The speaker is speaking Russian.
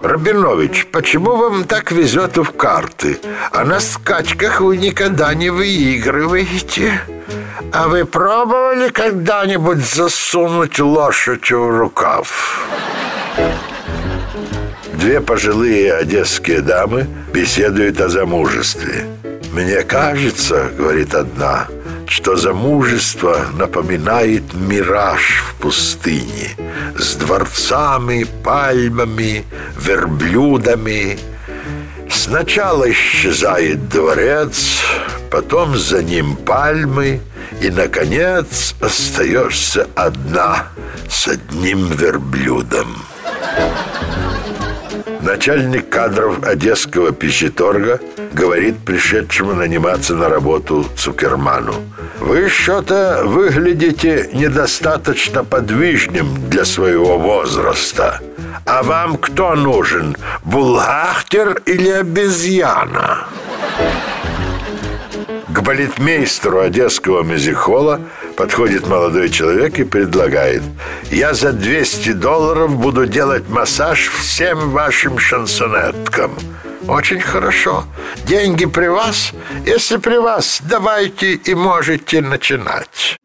Рабинович, почему вам так везет в карты? А на скачках вы никогда не выигрываете. А вы пробовали когда-нибудь засунуть лошадь в рукав? Две пожилые одесские дамы беседуют о замужестве. «Мне кажется, — говорит одна, — что замужество напоминает мираж в пустыне с дворцами, пальмами, верблюдами. Сначала исчезает дворец, потом за ним пальмы, и, наконец, остаешься одна с одним верблюдом. Начальник кадров Одесского пищеторга говорит пришедшему наниматься на работу Цукерману. Вы что-то выглядите недостаточно подвижным для своего возраста. А вам кто нужен, булгахтер или обезьяна? Балетмейстеру одесского мюзикхола подходит молодой человек и предлагает «Я за 200 долларов буду делать массаж всем вашим шансонеткам». Очень хорошо. Деньги при вас? Если при вас, давайте и можете начинать.